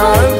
I